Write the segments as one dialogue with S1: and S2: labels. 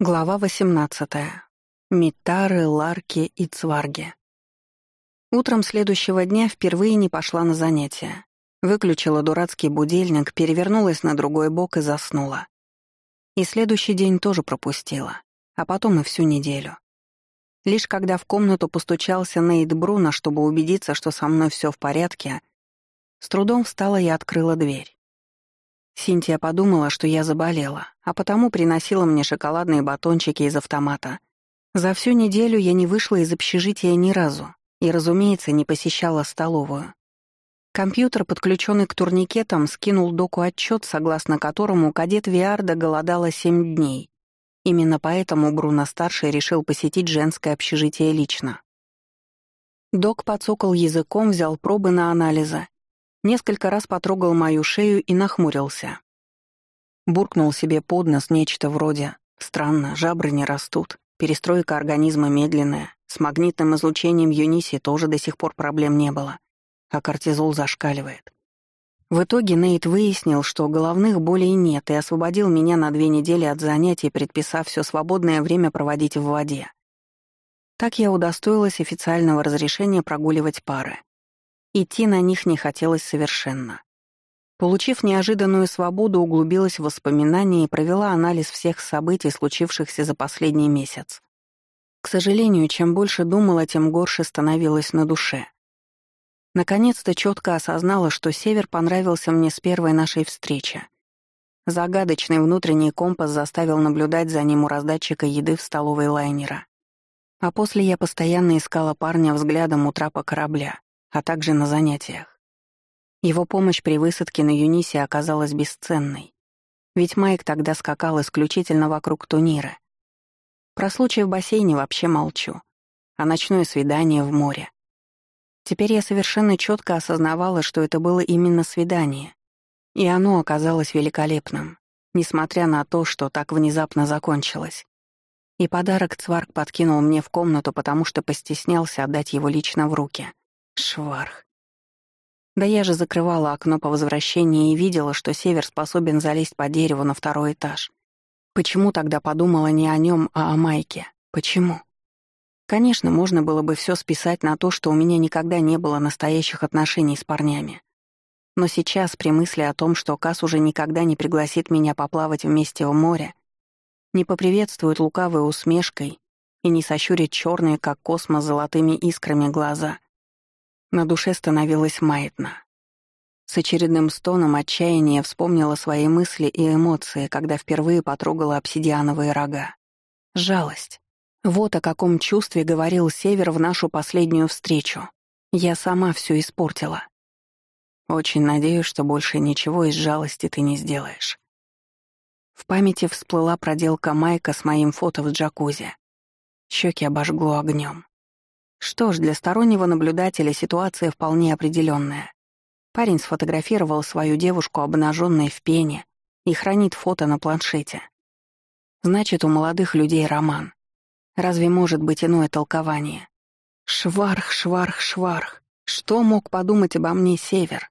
S1: Глава 18. Митары, Ларки и Цварги. Утром следующего дня впервые не пошла на занятия. Выключила дурацкий будильник, перевернулась на другой бок и заснула. И следующий день тоже пропустила, а потом и всю неделю. Лишь когда в комнату постучался Нейт Бруно, чтобы убедиться, что со мной все в порядке, с трудом встала и открыла дверь. Синтия подумала, что я заболела, а потому приносила мне шоколадные батончики из автомата. За всю неделю я не вышла из общежития ни разу и, разумеется, не посещала столовую. Компьютер, подключенный к турникетам, скинул доку отчет, согласно которому кадет Виарда голодала семь дней. Именно поэтому Бруно-старший решил посетить женское общежитие лично. Док подсокал языком, взял пробы на анализы Несколько раз потрогал мою шею и нахмурился. Буркнул себе под нос нечто вроде «Странно, жабры не растут, перестройка организма медленная, с магнитным излучением Юниси тоже до сих пор проблем не было, а кортизол зашкаливает». В итоге Нейт выяснил, что головных болей нет, и освободил меня на две недели от занятий, предписав все свободное время проводить в воде. Так я удостоилась официального разрешения прогуливать пары. Идти на них не хотелось совершенно. Получив неожиданную свободу, углубилась в воспоминания и провела анализ всех событий, случившихся за последний месяц. К сожалению, чем больше думала, тем горше становилось на душе. Наконец-то четко осознала, что Север понравился мне с первой нашей встречи. Загадочный внутренний компас заставил наблюдать за ним у раздатчика еды в столовой лайнера. А после я постоянно искала парня взглядом у трапа корабля а также на занятиях. Его помощь при высадке на Юнисе оказалась бесценной, ведь Майк тогда скакал исключительно вокруг турнира. Про случай в бассейне вообще молчу, а ночное свидание в море. Теперь я совершенно четко осознавала, что это было именно свидание, и оно оказалось великолепным, несмотря на то, что так внезапно закончилось. И подарок Цварк подкинул мне в комнату, потому что постеснялся отдать его лично в руки. Шварх. Да я же закрывала окно по возвращении и видела, что Север способен залезть по дереву на второй этаж. Почему тогда подумала не о нем, а о Майке? Почему? Конечно, можно было бы все списать на то, что у меня никогда не было настоящих отношений с парнями. Но сейчас, при мысли о том, что Кас уже никогда не пригласит меня поплавать вместе в море, не поприветствует лукавой усмешкой и не сощурит черные, как космос, золотыми искрами глаза — на душе становилось маятно. С очередным стоном отчаяния вспомнила свои мысли и эмоции, когда впервые потрогала обсидиановые рога. Жалость. Вот о каком чувстве говорил Север в нашу последнюю встречу. Я сама все испортила. Очень надеюсь, что больше ничего из жалости ты не сделаешь. В памяти всплыла проделка Майка с моим фото в джакузи. Щеки обожгло огнем. Что ж, для стороннего наблюдателя ситуация вполне определенная. Парень сфотографировал свою девушку обнаженной в пене и хранит фото на планшете. Значит, у молодых людей роман. Разве может быть иное толкование? Шварх, шварх, шварх. Что мог подумать обо мне Север?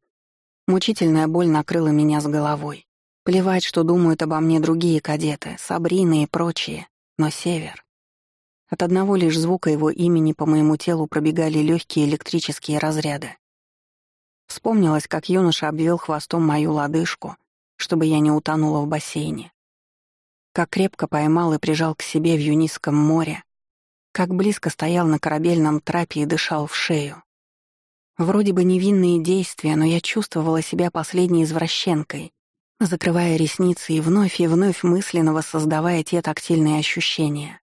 S1: Мучительная боль накрыла меня с головой. Плевать, что думают обо мне другие кадеты, Сабрина и прочие, но Север. От одного лишь звука его имени по моему телу пробегали легкие электрические разряды. Вспомнилось, как юноша обвел хвостом мою лодыжку, чтобы я не утонула в бассейне. Как крепко поймал и прижал к себе в Юнисском море, как близко стоял на корабельном трапе и дышал в шею. Вроде бы невинные действия, но я чувствовала себя последней извращенкой, закрывая ресницы и вновь и вновь мысленно воссоздавая те тактильные ощущения.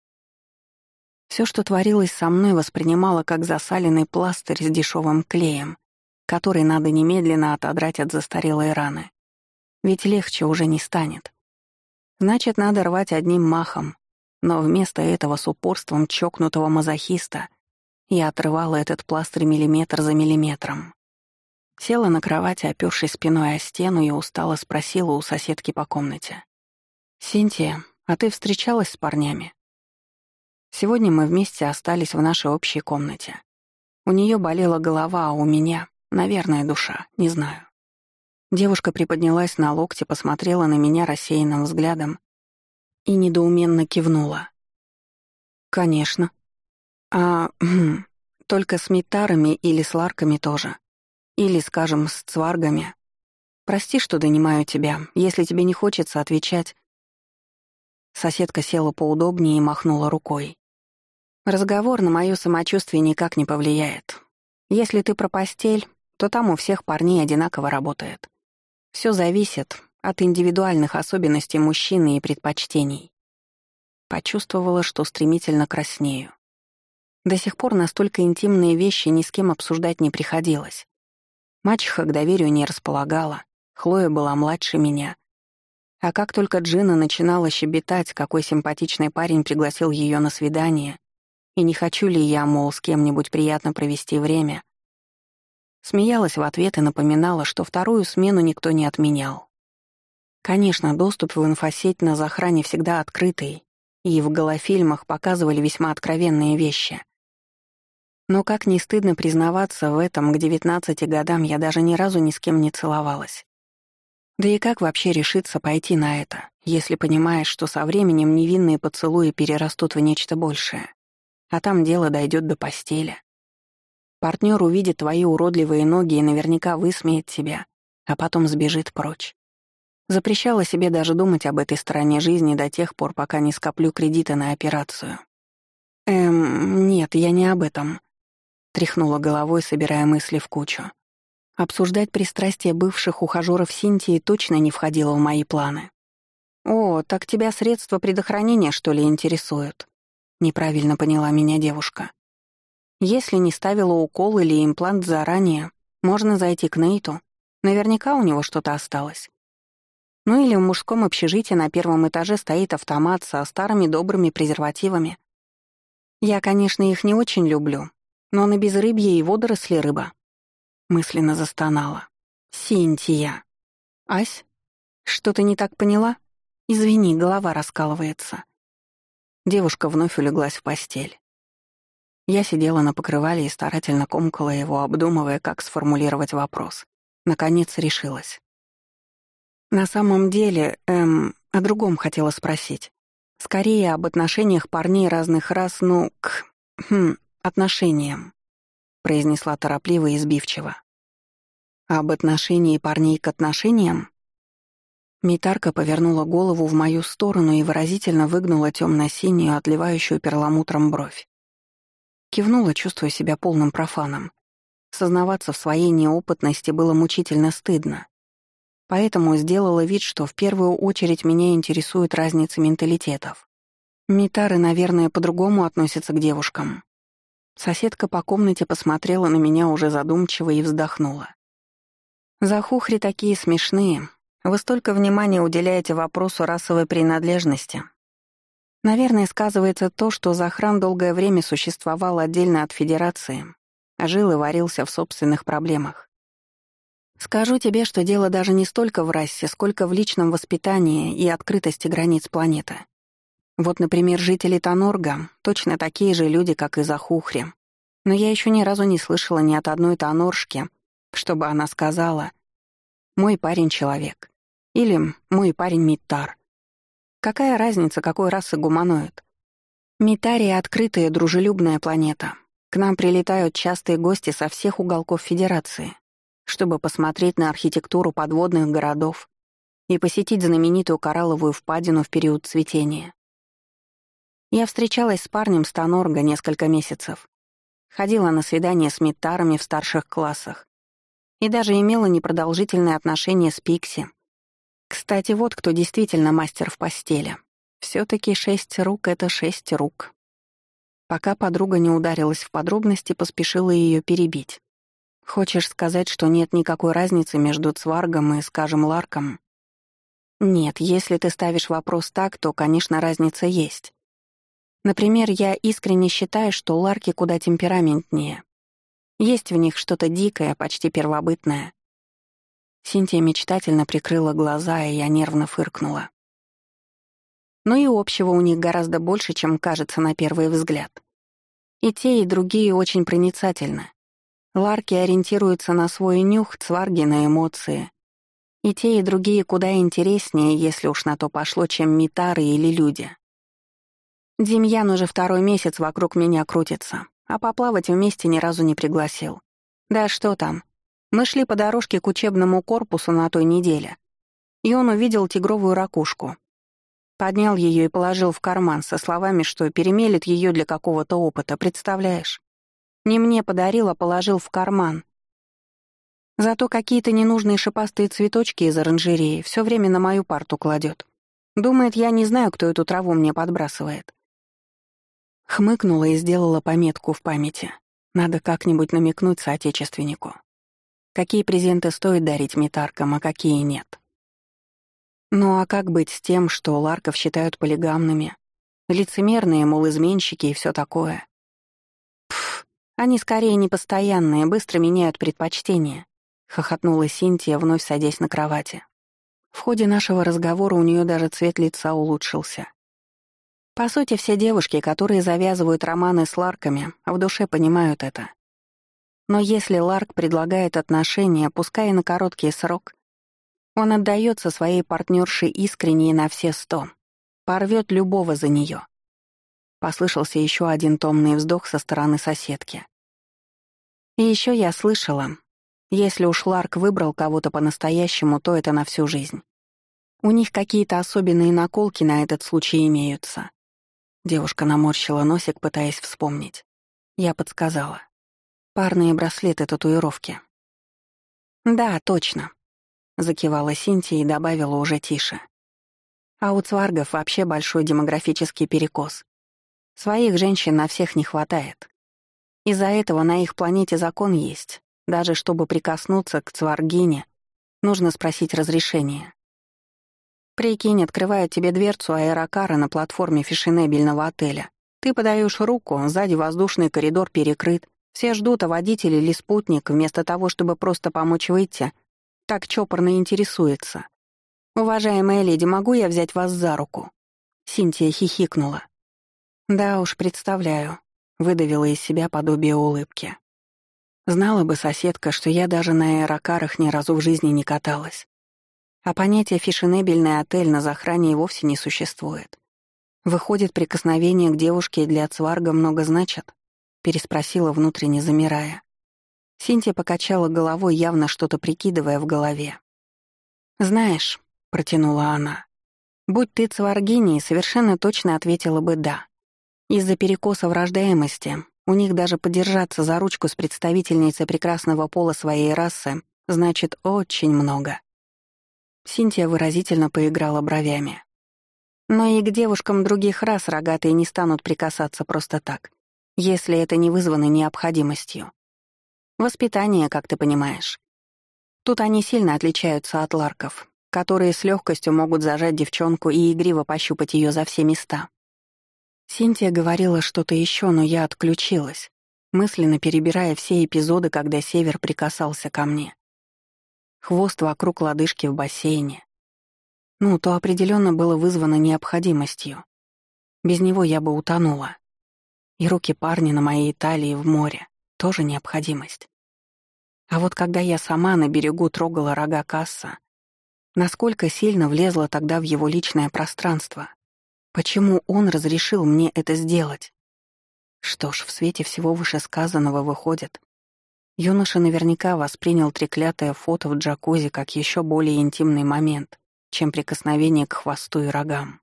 S1: Все, что творилось со мной, воспринимала как засаленный пластырь с дешевым клеем, который надо немедленно отодрать от застарелой раны. Ведь легче уже не станет. Значит, надо рвать одним махом. Но вместо этого с упорством чокнутого мазохиста я отрывала этот пластырь миллиметр за миллиметром. Села на кровати, опёршись спиной о стену, и устало спросила у соседки по комнате. «Синтия, а ты встречалась с парнями?» Сегодня мы вместе остались в нашей общей комнате. У нее болела голова, а у меня, наверное, душа, не знаю. Девушка приподнялась на локте, посмотрела на меня рассеянным взглядом и недоуменно кивнула. «Конечно. А, хм, только с метарами или с ларками тоже. Или, скажем, с цваргами. Прости, что донимаю тебя. Если тебе не хочется отвечать...» Соседка села поудобнее и махнула рукой. «Разговор на моё самочувствие никак не повлияет. Если ты про постель, то там у всех парней одинаково работает. Все зависит от индивидуальных особенностей мужчины и предпочтений. Почувствовала, что стремительно краснею. До сих пор настолько интимные вещи ни с кем обсуждать не приходилось. Мачеха к доверию не располагала, Хлоя была младше меня. А как только Джина начинала щебетать, какой симпатичный парень пригласил ее на свидание, и не хочу ли я, мол, с кем-нибудь приятно провести время, Смеялась в ответ и напоминала, что вторую смену никто не отменял. Конечно, доступ в инфосеть на захране всегда открытый, и в голофильмах показывали весьма откровенные вещи. Но как не стыдно признаваться в этом, к 19 годам я даже ни разу ни с кем не целовалась. Да и как вообще решиться пойти на это, если понимаешь, что со временем невинные поцелуи перерастут в нечто большее, а там дело дойдет до постели? Партнер увидит твои уродливые ноги и наверняка высмеет тебя, а потом сбежит прочь. Запрещала себе даже думать об этой стороне жизни до тех пор, пока не скоплю кредиты на операцию. «Эм, нет, я не об этом», — тряхнула головой, собирая мысли в кучу. Обсуждать пристрастие бывших ухажёров Синтии точно не входило в мои планы. «О, так тебя средства предохранения, что ли, интересуют?» Неправильно поняла меня девушка. Если не ставила укол или имплант заранее, можно зайти к Нейту. Наверняка у него что-то осталось. Ну или в мужском общежитии на первом этаже стоит автомат со старыми добрыми презервативами. Я, конечно, их не очень люблю, но на безрыбье и водоросли рыба. Мысленно застонала. Синтия. Ась, что ты не так поняла? Извини, голова раскалывается. Девушка вновь улеглась в постель. Я сидела на покрывале и старательно комкала его, обдумывая, как сформулировать вопрос. Наконец решилась. На самом деле, эм, о другом хотела спросить. Скорее об отношениях парней разных рас, ну, к... Хм, отношениям, произнесла торопливо и избивчиво. Об отношении парней к отношениям? Митарка повернула голову в мою сторону и выразительно выгнула темно-синюю, отливающую перламутром бровь. Кивнула, чувствуя себя полным профаном. Сознаваться в своей неопытности было мучительно стыдно. Поэтому сделала вид, что в первую очередь меня интересует разница менталитетов. Митары, наверное, по-другому относятся к девушкам. Соседка по комнате посмотрела на меня уже задумчиво и вздохнула. «Захухри такие смешные. Вы столько внимания уделяете вопросу расовой принадлежности, Наверное, сказывается то, что Захран долгое время существовал отдельно от Федерации, а жил и варился в собственных проблемах. Скажу тебе, что дело даже не столько в расе, сколько в личном воспитании и открытости границ планеты. Вот, например, жители Тонорга — точно такие же люди, как и Захухри. Но я еще ни разу не слышала ни от одной тоноршки, чтобы она сказала «мой парень — человек» или «мой парень — Миттар». Какая разница, какой расы гуманоид? Митария — открытая, дружелюбная планета. К нам прилетают частые гости со всех уголков Федерации, чтобы посмотреть на архитектуру подводных городов и посетить знаменитую коралловую впадину в период цветения. Я встречалась с парнем с Тонорга несколько месяцев. Ходила на свидания с метарами в старших классах и даже имела непродолжительные отношения с Пикси, кстати, вот кто действительно мастер в постели. все таки шесть рук — это шесть рук. Пока подруга не ударилась в подробности, поспешила ее перебить. Хочешь сказать, что нет никакой разницы между Цваргом и, скажем, Ларком? Нет, если ты ставишь вопрос так, то, конечно, разница есть. Например, я искренне считаю, что Ларки куда темпераментнее. Есть в них что-то дикое, почти первобытное. Синтия мечтательно прикрыла глаза, и я нервно фыркнула. Но и общего у них гораздо больше, чем кажется на первый взгляд. И те, и другие очень проницательны. Ларки ориентируются на свой нюх, цварги — на эмоции. И те, и другие куда интереснее, если уж на то пошло, чем метары или люди. Демьян уже второй месяц вокруг меня крутится, а поплавать вместе ни разу не пригласил. Да что там. Мы шли по дорожке к учебному корпусу на той неделе. И он увидел тигровую ракушку. Поднял ее и положил в карман со словами, что перемелет ее для какого-то опыта, представляешь? Не мне подарил, а положил в карман. Зато какие-то ненужные шипастые цветочки из оранжереи все время на мою парту кладет. Думает, я не знаю, кто эту траву мне подбрасывает. Хмыкнула и сделала пометку в памяти. Надо как-нибудь намекнуть соотечественнику. Какие презенты стоит дарить метаркам, а какие нет. Ну а как быть с тем, что ларков считают полигамными? Лицемерные, мол, изменщики и все такое. Пф, они скорее непостоянные, быстро меняют предпочтения, хохотнула Синтия, вновь садясь на кровати. В ходе нашего разговора у нее даже цвет лица улучшился. По сути, все девушки, которые завязывают романы с Ларками, в душе понимают это. Но если Ларк предлагает отношения, пускай и на короткий срок, он отдается своей партнерше искренне и на все сто, порвет любого за нее. Послышался еще один томный вздох со стороны соседки. И еще я слышала, если уж Ларк выбрал кого-то по-настоящему, то это на всю жизнь. У них какие-то особенные наколки на этот случай имеются. Девушка наморщила носик, пытаясь вспомнить. Я подсказала. Парные браслеты-татуировки. «Да, точно», — закивала Синтия и добавила уже тише. «А у цваргов вообще большой демографический перекос. Своих женщин на всех не хватает. Из-за этого на их планете закон есть. Даже чтобы прикоснуться к цваргине, нужно спросить разрешение. Прикинь, открывает тебе дверцу аэрокара на платформе фешенебельного отеля. Ты подаешь руку, сзади воздушный коридор перекрыт. Все ждут, а водитель или спутник, вместо того, чтобы просто помочь выйти, так чопорно интересуется. «Уважаемая леди, могу я взять вас за руку?» Синтия хихикнула. «Да уж, представляю», — выдавила из себя подобие улыбки. Знала бы соседка, что я даже на аэрокарах ни разу в жизни не каталась. А понятие «фешенебельный отель» на захране и вовсе не существует. Выходит, прикосновение к девушке для цварга много значит? Переспросила, внутренне замирая. Синтия покачала головой, явно что-то прикидывая в голове. «Знаешь», — протянула она, — «будь ты цваргиней, совершенно точно ответила бы «да». Из-за перекоса в рождаемости у них даже подержаться за ручку с представительницей прекрасного пола своей расы значит очень много. Синтия выразительно поиграла бровями. Но и к девушкам других рас рогатые не станут прикасаться просто так, если это не вызвано необходимостью. Воспитание, как ты понимаешь. Тут они сильно отличаются от ларков, которые с легкостью могут зажать девчонку и игриво пощупать ее за все места. Синтия говорила что-то еще, но я отключилась, мысленно перебирая все эпизоды, когда Север прикасался ко мне хвост вокруг лодыжки в бассейне. Ну, то определенно было вызвано необходимостью. Без него я бы утонула. И руки парня на моей талии в море — тоже необходимость. А вот когда я сама на берегу трогала рога касса, насколько сильно влезла тогда в его личное пространство, почему он разрешил мне это сделать? Что ж, в свете всего вышесказанного выходит, Юноша наверняка воспринял треклятое фото в джакузи как еще более интимный момент, чем прикосновение к хвосту и рогам.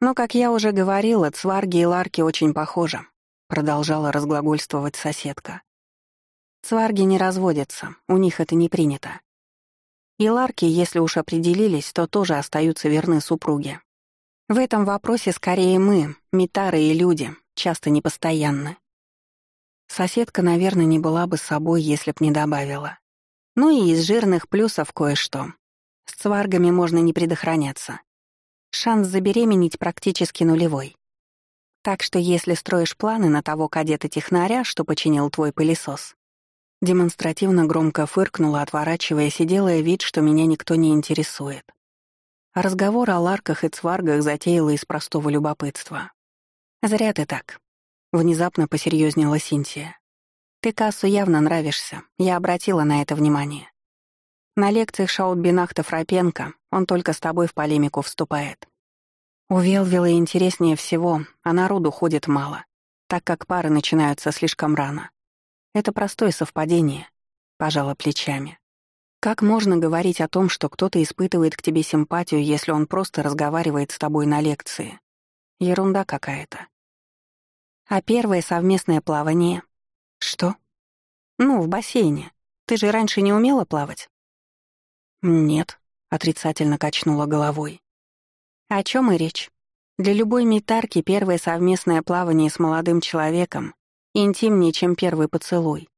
S1: «Но, как я уже говорила, цварги и ларки очень похожи», — продолжала разглагольствовать соседка. «Цварги не разводятся, у них это не принято. И ларки, если уж определились, то тоже остаются верны супруге. В этом вопросе скорее мы, метары и люди, часто непостоянны. Соседка, наверное, не была бы собой, если б не добавила. Ну и из жирных плюсов кое-что. С цваргами можно не предохраняться. Шанс забеременеть практически нулевой. Так что если строишь планы на того кадета-технаря, что починил твой пылесос, демонстративно громко фыркнула, отворачиваясь и делая вид, что меня никто не интересует. Разговор о ларках и цваргах затеяла из простого любопытства. «Зря ты так. Внезапно посерьезнела Синтия. «Ты Кассу явно нравишься. Я обратила на это внимание. На лекциях Шаутбинахта Фрапенко он только с тобой в полемику вступает. У Велвила интереснее всего, а народу ходит мало, так как пары начинаются слишком рано. Это простое совпадение, пожала плечами. Как можно говорить о том, что кто-то испытывает к тебе симпатию, если он просто разговаривает с тобой на лекции? Ерунда какая-то. А первое совместное плавание? Что? Ну, в бассейне. Ты же раньше не умела плавать? Нет, отрицательно качнула головой. О чем и речь? Для любой метарки первое совместное плавание с молодым человеком интимнее, чем первый поцелуй.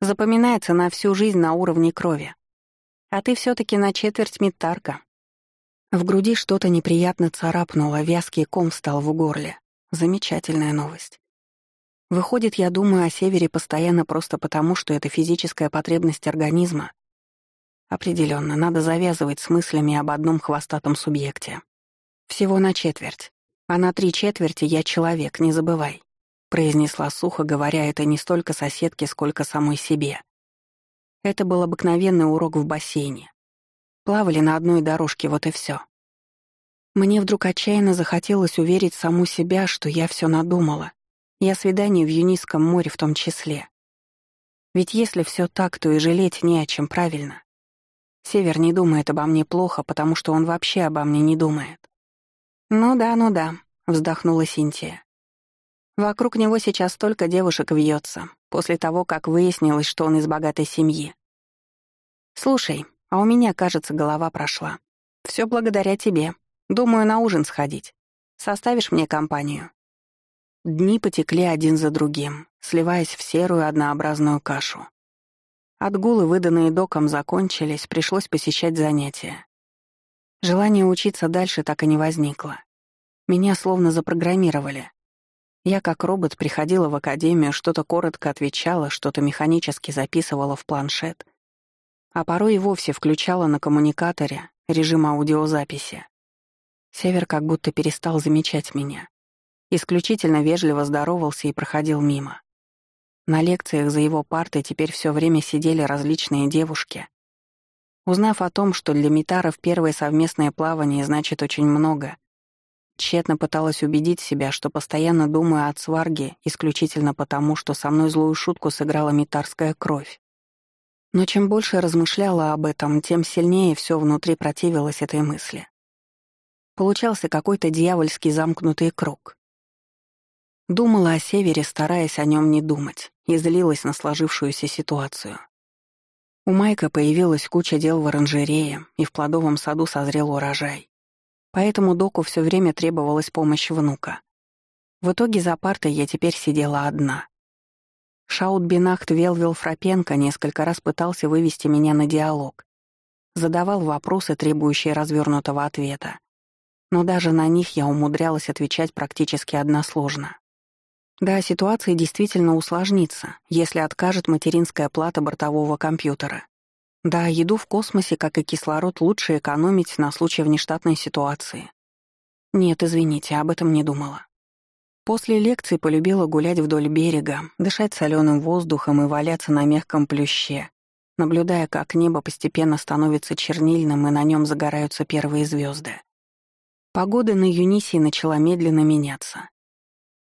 S1: Запоминается на всю жизнь на уровне крови. А ты все таки на четверть метарка. В груди что-то неприятно царапнуло, вязкий ком встал в горле. Замечательная новость. Выходит, я думаю о севере постоянно просто потому, что это физическая потребность организма. Определенно, надо завязывать с мыслями об одном хвостатом субъекте. Всего на четверть. А на три четверти я человек, не забывай. Произнесла сухо, говоря это не столько соседке, сколько самой себе. Это был обыкновенный урок в бассейне. Плавали на одной дорожке, вот и все. Мне вдруг отчаянно захотелось уверить саму себя, что я все надумала, и о свидании в Юнийском море в том числе. Ведь если все так, то и жалеть не о чем, правильно? Север не думает обо мне плохо, потому что он вообще обо мне не думает. «Ну да, ну да», — вздохнула Синтия. Вокруг него сейчас столько девушек вьется, после того, как выяснилось, что он из богатой семьи. «Слушай, а у меня, кажется, голова прошла. Все благодаря тебе. Думаю, на ужин сходить. Составишь мне компанию?» Дни потекли один за другим, сливаясь в серую однообразную кашу. Отгулы, выданные доком, закончились, пришлось посещать занятия. Желание учиться дальше так и не возникло. Меня словно запрограммировали. Я как робот приходила в академию, что-то коротко отвечала, что-то механически записывала в планшет — а порой и вовсе включала на коммуникаторе режим аудиозаписи. Север как будто перестал замечать меня. Исключительно вежливо здоровался и проходил мимо. На лекциях за его партой теперь все время сидели различные девушки. Узнав о том, что для Митаров первое совместное плавание значит очень много, тщетно пыталась убедить себя, что постоянно думаю о Цварге исключительно потому, что со мной злую шутку сыграла митарская кровь. Но чем больше размышляла об этом, тем сильнее все внутри противилось этой мысли. Получался какой-то дьявольский замкнутый круг. Думала о севере, стараясь о нем не думать, и злилась на сложившуюся ситуацию. У Майка появилась куча дел в оранжерее, и в плодовом саду созрел урожай. Поэтому доку все время требовалась помощь внука. В итоге за партой я теперь сидела одна. Шаутбинахт Велвил Фрапенко несколько раз пытался вывести меня на диалог. Задавал вопросы, требующие развернутого ответа. Но даже на них я умудрялась отвечать практически односложно. Да, ситуация действительно усложнится, если откажет материнская плата бортового компьютера. Да, еду в космосе, как и кислород, лучше экономить на случай внештатной ситуации. Нет, извините, об этом не думала. После лекции полюбила гулять вдоль берега, дышать соленым воздухом и валяться на мягком плюще, наблюдая, как небо постепенно становится чернильным и на нем загораются первые звезды. Погода на Юнисии начала медленно меняться.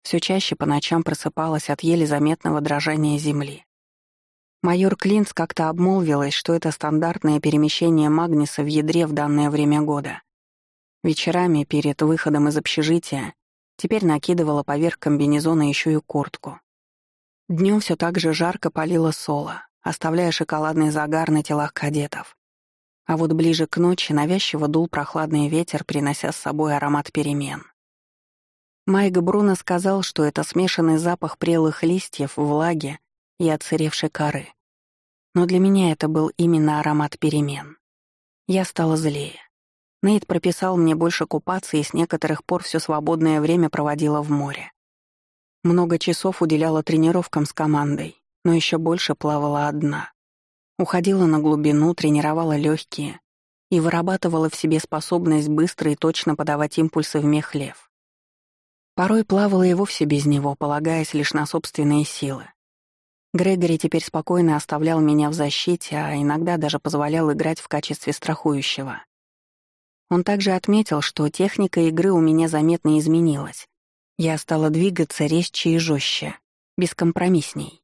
S1: Все чаще по ночам просыпалась от еле заметного дрожания земли. Майор Клинц как-то обмолвилась, что это стандартное перемещение Магниса в ядре в данное время года. Вечерами перед выходом из общежития Теперь накидывала поверх комбинезона еще и куртку. Днем все так же жарко палило соло, оставляя шоколадный загар на телах кадетов. А вот ближе к ночи навязчиво дул прохладный ветер, принося с собой аромат перемен. Майк Бруно сказал, что это смешанный запах прелых листьев, влаги и отсыревшей коры. Но для меня это был именно аромат перемен. Я стала злее. Нейт прописал мне больше купаться и с некоторых пор все свободное время проводила в море. Много часов уделяла тренировкам с командой, но еще больше плавала одна. Уходила на глубину, тренировала легкие и вырабатывала в себе способность быстро и точно подавать импульсы в мех лев. Порой плавала и вовсе без него, полагаясь лишь на собственные силы. Грегори теперь спокойно оставлял меня в защите, а иногда даже позволял играть в качестве страхующего. Он также отметил, что техника игры у меня заметно изменилась. Я стала двигаться резче и жестче, бескомпромиссней.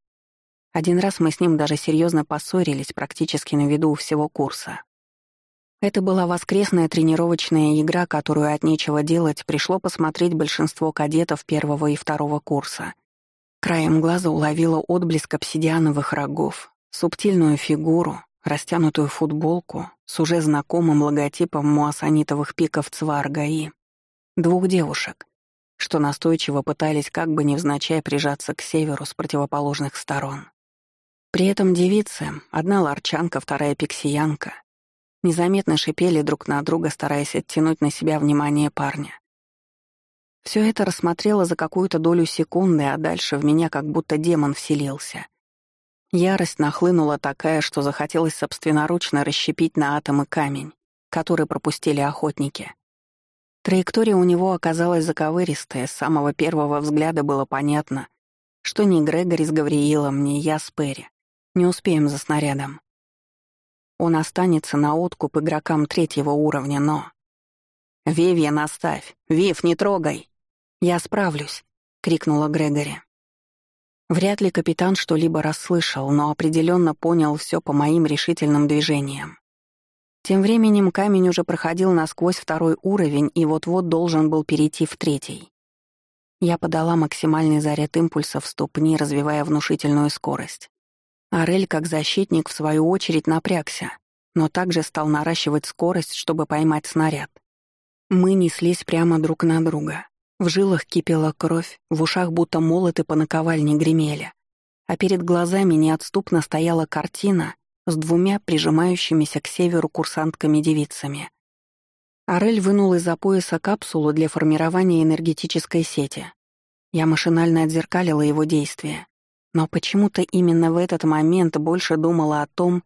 S1: Один раз мы с ним даже серьезно поссорились практически на виду у всего курса. Это была воскресная тренировочная игра, которую от нечего делать пришло посмотреть большинство кадетов первого и второго курса. Краем глаза уловила отблеск обсидиановых рогов, субтильную фигуру, растянутую футболку с уже знакомым логотипом муассанитовых пиков Цварга и двух девушек, что настойчиво пытались как бы невзначай прижаться к северу с противоположных сторон. При этом девицы, одна ларчанка, вторая пиксиянка, незаметно шипели друг на друга, стараясь оттянуть на себя внимание парня. Все это рассмотрела за какую-то долю секунды, а дальше в меня как будто демон вселился. Ярость нахлынула такая, что захотелось собственноручно расщепить на атомы камень, который пропустили охотники. Траектория у него оказалась заковыристая, с самого первого взгляда было понятно, что ни Грегори с Гавриилом, ни я с Перри не успеем за снарядом. Он останется на откуп игрокам третьего уровня, но... «Вивья, наставь! Вив, не трогай!» «Я справлюсь!» — крикнула Грегори. Вряд ли капитан что-либо расслышал, но определенно понял все по моим решительным движениям. Тем временем камень уже проходил насквозь второй уровень и вот-вот должен был перейти в третий. Я подала максимальный заряд импульсов в ступни, развивая внушительную скорость. Арель, как защитник, в свою очередь напрягся, но также стал наращивать скорость, чтобы поймать снаряд. Мы неслись прямо друг на друга. В жилах кипела кровь, в ушах будто молоты по наковальне гремели. А перед глазами неотступно стояла картина с двумя прижимающимися к северу курсантками-девицами. Арель вынул из-за пояса капсулу для формирования энергетической сети. Я машинально отзеркалила его действия, но почему-то именно в этот момент больше думала о том,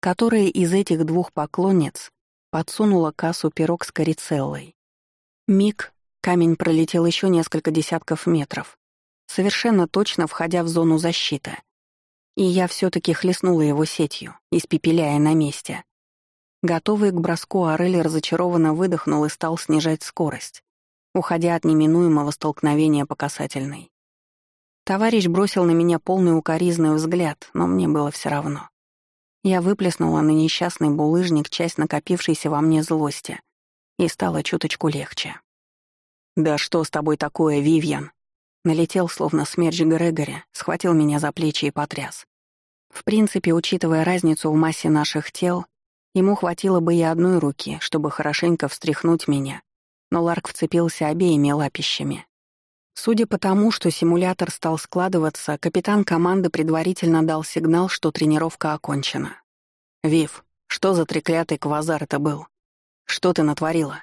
S1: которая из этих двух поклонниц подсунула кассу пирог с корицеллой. Миг, Камень пролетел еще несколько десятков метров, совершенно точно входя в зону защиты. И я все таки хлестнула его сетью, испепеляя на месте. Готовый к броску, Орель разочарованно выдохнул и стал снижать скорость, уходя от неминуемого столкновения по касательной. Товарищ бросил на меня полный укоризный взгляд, но мне было все равно. Я выплеснула на несчастный булыжник часть накопившейся во мне злости, и стало чуточку легче. «Да что с тобой такое, Вивьен?» Налетел, словно смерч Грегори, схватил меня за плечи и потряс. В принципе, учитывая разницу в массе наших тел, ему хватило бы и одной руки, чтобы хорошенько встряхнуть меня, но Ларк вцепился обеими лапищами. Судя по тому, что симулятор стал складываться, капитан команды предварительно дал сигнал, что тренировка окончена. «Вив, что за треклятый квазар это был? Что ты натворила?»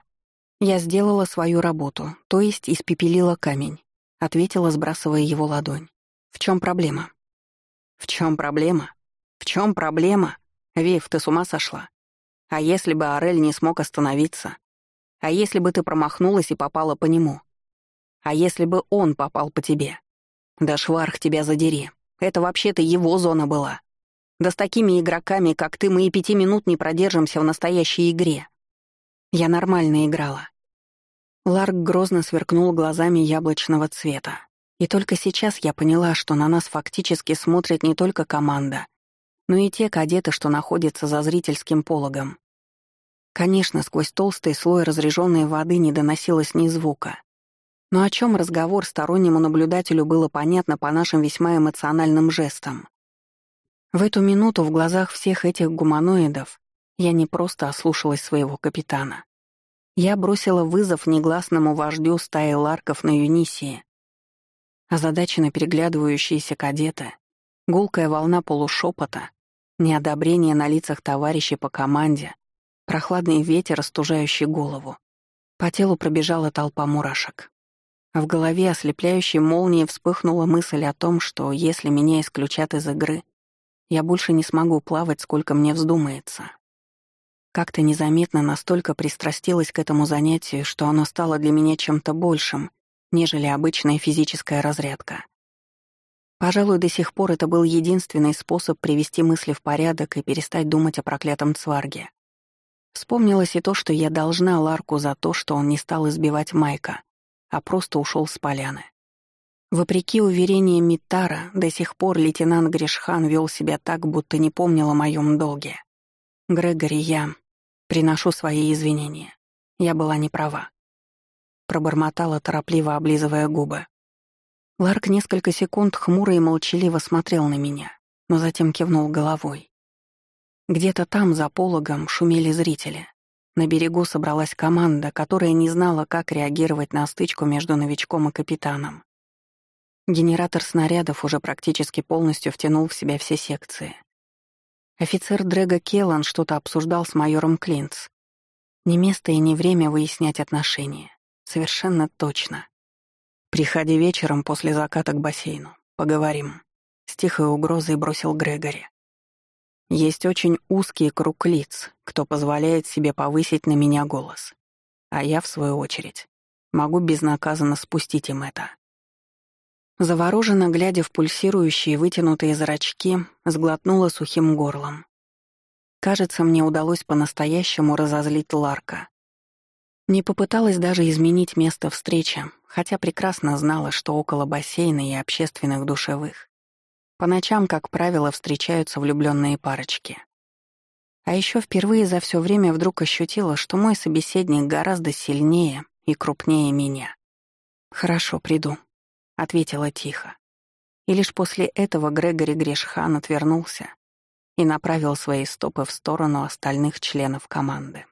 S1: «Я сделала свою работу, то есть испепелила камень», — ответила, сбрасывая его ладонь. «В чем проблема?» «В чем проблема? В чем проблема? Вив, ты с ума сошла? А если бы Орель не смог остановиться? А если бы ты промахнулась и попала по нему? А если бы он попал по тебе? Да шварх тебя задери. Это вообще-то его зона была. Да с такими игроками, как ты, мы и пяти минут не продержимся в настоящей игре. Я нормально играла. Ларк грозно сверкнул глазами яблочного цвета. И только сейчас я поняла, что на нас фактически смотрит не только команда, но и те кадеты, что находятся за зрительским пологом. Конечно, сквозь толстый слой разреженной воды не доносилось ни звука. Но о чем разговор стороннему наблюдателю было понятно по нашим весьма эмоциональным жестам. В эту минуту в глазах всех этих гуманоидов я не просто ослушалась своего капитана. Я бросила вызов негласному вождю стаи ларков на Юнисии. Озадаченно переглядывающиеся кадеты, гулкая волна полушепота, неодобрение на лицах товарищей по команде, прохладный ветер, остужающий голову. По телу пробежала толпа мурашек. В голове ослепляющей молнией вспыхнула мысль о том, что если меня исключат из игры, я больше не смогу плавать, сколько мне вздумается. Как-то незаметно настолько пристрастилась к этому занятию, что оно стало для меня чем-то большим, нежели обычная физическая разрядка. Пожалуй, до сих пор это был единственный способ привести мысли в порядок и перестать думать о проклятом Цварге. Вспомнилось и то, что я должна Ларку за то, что он не стал избивать Майка, а просто ушел с поляны. Вопреки уверениям Митара, до сих пор лейтенант Гришхан вел себя так, будто не помнил о моем долге. «Грегори, я приношу свои извинения. Я была не права». Пробормотала, торопливо облизывая губы. Ларк несколько секунд хмуро и молчаливо смотрел на меня, но затем кивнул головой. Где-то там, за пологом, шумели зрители. На берегу собралась команда, которая не знала, как реагировать на стычку между новичком и капитаном. Генератор снарядов уже практически полностью втянул в себя все секции. Офицер Дрэга Келлан что-то обсуждал с майором Клинц. Не место и не время выяснять отношения. Совершенно точно. «Приходи вечером после заката к бассейну. Поговорим», — с тихой угрозой бросил Грегори. «Есть очень узкий круг лиц, кто позволяет себе повысить на меня голос. А я, в свою очередь, могу безнаказанно спустить им это». Завороженно глядя в пульсирующие вытянутые зрачки, сглотнула сухим горлом. Кажется, мне удалось по-настоящему разозлить Ларка. Не попыталась даже изменить место встречи, хотя прекрасно знала, что около бассейна и общественных душевых по ночам, как правило, встречаются влюбленные парочки. А еще впервые за все время вдруг ощутила, что мой собеседник гораздо сильнее и крупнее меня. «Хорошо, приду», — ответила тихо. И лишь после этого Грегори Грешхан отвернулся и направил свои стопы в сторону остальных членов команды.